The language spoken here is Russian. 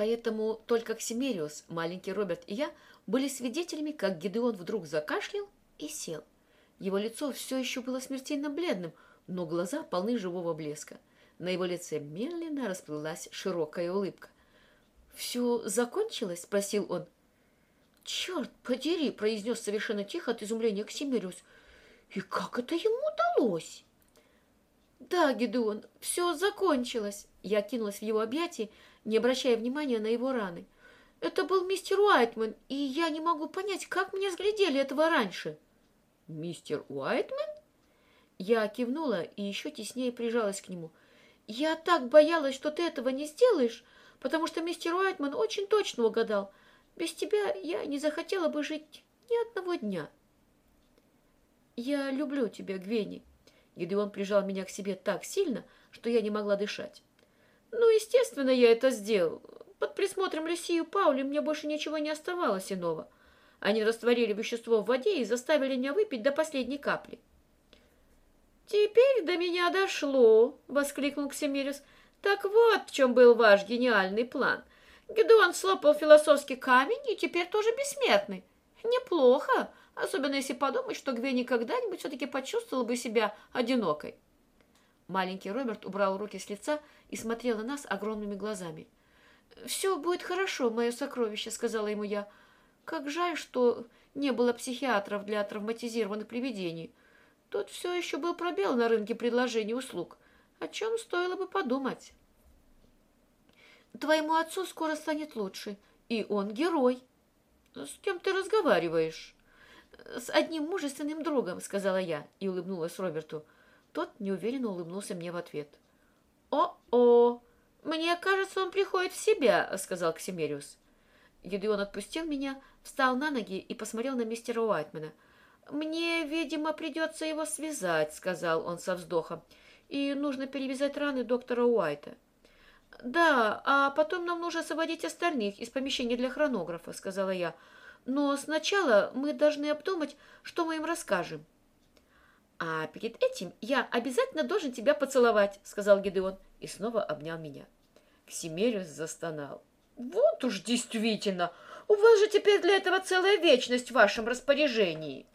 Поэтому только Ксимериус, маленький Роберт и я были свидетелями, как Гидеон вдруг закашлял и сел. Его лицо все еще было смертельно бледным, но глаза полны живого блеска. На его лице медленно расплылась широкая улыбка. «Все закончилось?» — спросил он. «Черт подери!» — произнес совершенно тихо от изумления Ксимериус. «И как это ему удалось?» «Да, Гедеон, все закончилось!» Я кинулась в его объятия, не обращая внимания на его раны. «Это был мистер Уайтман, и я не могу понять, как мне взглядели этого раньше». «Мистер Уайтман?» Я кивнула и еще теснее прижалась к нему. «Я так боялась, что ты этого не сделаешь, потому что мистер Уайтман очень точно угадал. Без тебя я не захотела бы жить ни одного дня». «Я люблю тебя, Гвенни», Гидеон прижал меня к себе так сильно, что я не могла дышать. Ну, естественно, я это сделал. Под присмотром Люси и Паули мне больше ничего не оставалось иного. Они растворили вещество в воде и заставили меня выпить до последней капли. «Теперь до меня дошло!» — воскликнул Ксимирис. «Так вот в чем был ваш гениальный план. Гедеон слопал философский камень и теперь тоже бессмертный. Неплохо, особенно если подумать, что Гвенни когда-нибудь все-таки почувствовала бы себя одинокой. Маленький Роберт убрал руки с лица и смотрел на нас огромными глазами. «Все будет хорошо, мое сокровище», — сказала ему я. «Как жаль, что не было психиатров для травматизированных привидений. Тут все еще был пробел на рынке предложений услуг, о чем стоило бы подумать». «Твоему отцу скоро станет лучше, и он герой». «С кем ты разговариваешь?» «С одним мужественным другом», — сказала я и улыбнулась Роберту. Тот неуверенно улыбнулся мне в ответ. «О-о! Мне кажется, он приходит в себя», — сказал Ксимериус. Гедеон отпустил меня, встал на ноги и посмотрел на мистера Уайтмана. «Мне, видимо, придется его связать», — сказал он со вздохом. «И нужно перевязать раны доктора Уайта». «Да, а потом нам нужно освободить остальных из помещения для хронографа», — сказала я. Но сначала мы должны обдумать, что мы им расскажем. А перед этим я обязательно должен тебя поцеловать, сказал Гедеон и снова обнял меня. Ксимериус застонал. Вот уж действительно, у вас же теперь для этого целая вечность в вашем распоряжении.